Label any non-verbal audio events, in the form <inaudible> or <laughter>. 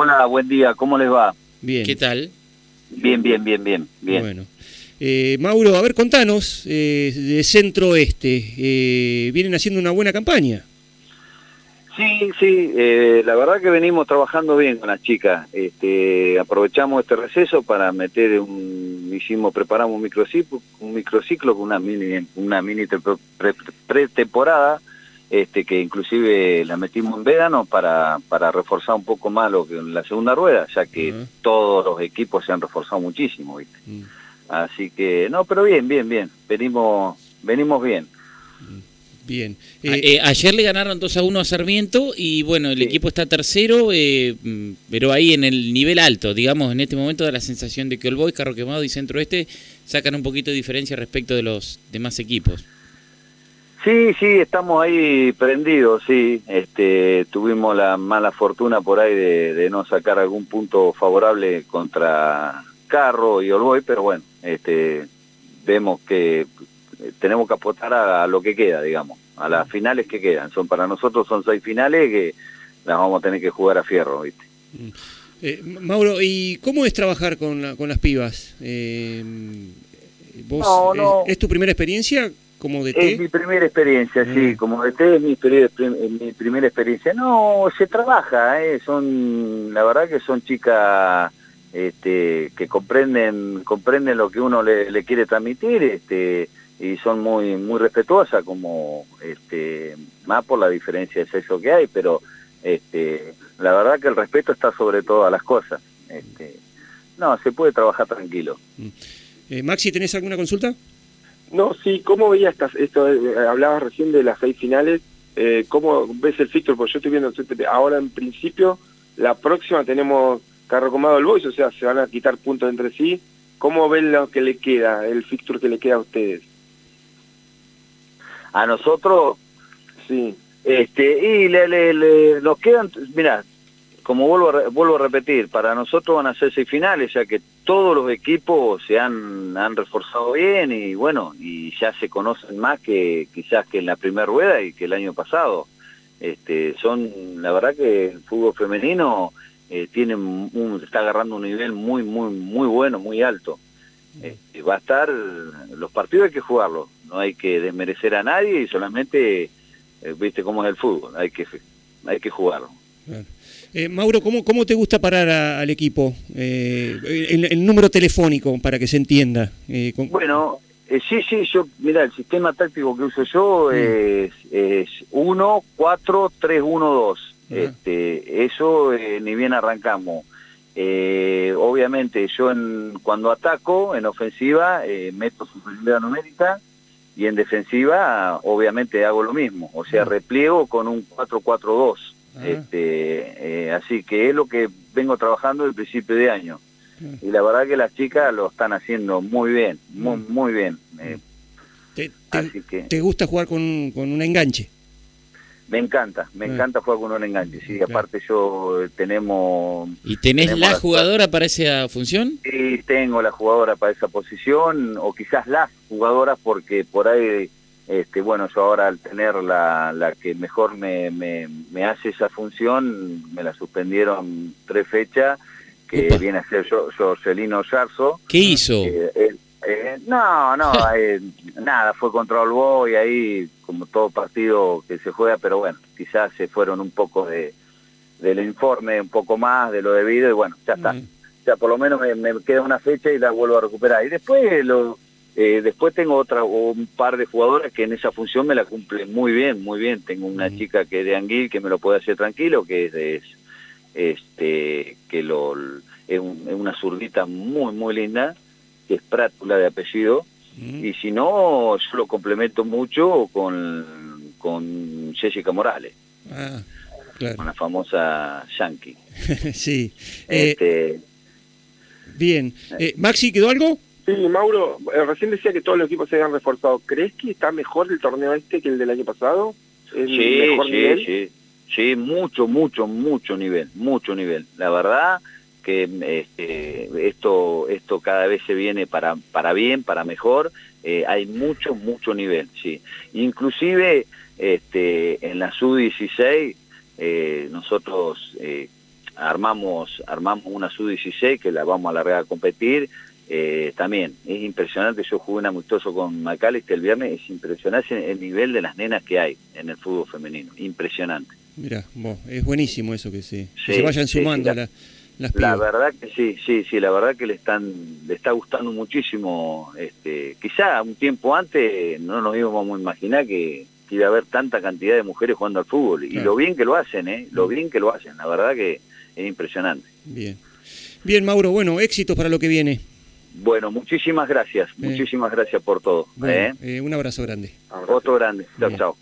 Hola, buen día, ¿cómo les va? Bien. ¿Qué tal? Bien, bien, bien, bien, bien. Bueno. Eh, Mauro, a ver, contanos, eh, de Centro Oeste, eh, vienen haciendo una buena campaña. Sí, sí, eh, la verdad que venimos trabajando bien con las chicas. Este, aprovechamos este receso para meter un, hicimos, preparamos un microciclo, un microciclo con una mini, una mini te- pre- pretemporada, este, que inclusive la metimos en verano para, para reforzar un poco más lo que en la segunda rueda, ya que todos los equipos se han reforzado muchísimo, ¿viste? Mm. Así que, no, pero bien, bien, bien, venimos, venimos bien. Bien. A- Eh, eh, ayer le ganaron 2 a 1 a Sarmiento y bueno, el Sí. equipo está tercero, eh, mm, pero ahí en el nivel alto, digamos, en este momento da la sensación de que Olboy, Carro Quemado y Centro Este sacan un poquito de diferencia respecto de los demás equipos. Sí, sí, estamos ahí prendidos, sí. Este, tuvimos la mala fortuna por ahí de, de no sacar algún punto favorable contra Carro y Olboy, pero bueno, este, vemos que eh, tenemos que apostar a, a lo que queda, digamos, a las finales que quedan. Son para nosotros son seis finales que las vamos a tener que jugar a fierro, ¿viste? eh, Mauro, ¿y cómo es trabajar con, la- con las pibas? Eh, ¿vos, No, no. ¿Es, es tu primera experiencia como DT? Es mi primera experiencia, sí, Mm. como de es mi, primera experiencia. No, se trabaja, ¿eh? son, la verdad que son chicas este, que comprenden comprenden lo que uno le, le quiere transmitir este, y son muy muy respetuosas, como este, más por la diferencia de sexo que hay, pero este, la verdad que el respeto está sobre todas las cosas. Este, no, se puede trabajar tranquilo. Eh, Maxi, ¿tenés alguna consulta? No, sí, ¿cómo veías estas, esto? eh, hablabas recién de las seis finales, eh, ¿cómo ves el fixture? Porque yo estoy viendo, ahora en principio, la próxima tenemos Carro Comado el Boys, o sea, se van a quitar puntos entre sí. ¿Cómo ven lo que le queda, el fixture que le queda a ustedes? A nosotros Sí, Este, y le, le- le- nos quedan, mira, como vuelvo a, vuelvo a repetir, para nosotros van a ser seis finales, ya que todos los equipos se han, han reforzado bien y bueno, y ya se conocen más que quizás que en la primera rueda y que el año pasado. Este, son, la verdad que el fútbol femenino eh, tiene un, está agarrando un nivel muy, muy, muy bueno, muy alto. Este, va a estar, los partidos hay que jugarlos, no hay que desmerecer a nadie y solamente eh, viste cómo es el fútbol, hay que hay que jugarlo. Claro. Eh, Mauro, ¿cómo, ¿cómo te gusta parar a- al equipo? Eh, el, el número telefónico, para que se entienda. Eh, con- Bueno, eh, sí, sí, yo, mira, el sistema táctico que uso yo es, es 1, 4, 3, 1, 2. Ajá. Este, eso eh, ni bien arrancamos. Eh, obviamente yo en, cuando ataco en ofensiva eh, meto superioridad numérica y en defensiva obviamente hago lo mismo, o sea, Ah. repliego con un 4-4-2. Ah. Este, eh, así que es lo que vengo trabajando desde el principio de año. Y la verdad que las chicas lo están haciendo muy bien, muy, Mm. muy bien. Eh, ¿Te, te- así que te gusta jugar con, con un enganche? me encanta, me Ah. encanta jugar con un enganche. Sí, Claro. aparte yo eh, tenemos ¿Y tenés Tenemos la la- jugadora para esa función? Sí, tengo la jugadora para esa posición, o quizás las jugadoras, porque por ahí, este, bueno, yo ahora al tener la, la que mejor me, me, me hace esa función, me la suspendieron tres fechas, que viene a ser yo, Jorgelino Yarzo. ¿Qué hizo? Eh, eh, eh, no, no, <laughs> eh, nada, fue contra el Boy ahí, como todo partido que se juega, pero bueno, quizás se fueron un poco de del informe, un poco más de lo debido, y bueno, ya está. Mm. O sea, por lo menos me, me queda una fecha y la vuelvo a recuperar. Y después lo eh, después tengo otra o un par de jugadoras que en esa función me la cumplen muy bien, muy bien. Tengo una Mm. chica que es de Anguil que me lo puede hacer tranquilo, que es, de- es, este que lo es, un- es una zurdita muy muy linda, que es Prátula de apellido. Mm. Y si no, yo lo complemento mucho con, con Jessica Morales, Ah, claro. con la famosa Yankee. <laughs> sí. Eh, Este, bien. Eh, Maxi, ¿quedó algo? Sí, Mauro, eh, recién decía que todos los equipos se habían reforzado. ¿Crees que está mejor el torneo este que el del año pasado? ¿El Sí, mejor sí, nivel? sí, sí, mucho, mucho, mucho nivel, mucho nivel. La verdad que este, esto, esto cada vez se viene para, para bien, para mejor. eh, hay mucho, mucho nivel, sí. Inclusive este, en la sub-16 eh, nosotros eh, armamos armamos una Sub-16 que la vamos a largar a competir. Eh, también es impresionante, yo jugué un amistoso con Macalister el viernes, es impresionante el nivel de las nenas que hay en el fútbol femenino, impresionante. Mira, es buenísimo eso que se, se vayan sumando la, las La verdad que sí, sí, sí, la verdad que le están le está gustando muchísimo. Este, quizá un tiempo antes no nos íbamos a imaginar que, iba a haber tanta cantidad de mujeres jugando al fútbol y lo bien que lo hacen, ¿eh? Lo bien que lo hacen, la verdad que es impresionante. Bien. Bien, Mauro, bueno, éxitos para lo que viene. Bueno, muchísimas gracias, muchísimas gracias por todo. ¿eh? Eh, un abrazo grande. Otro grande. Chao, chao.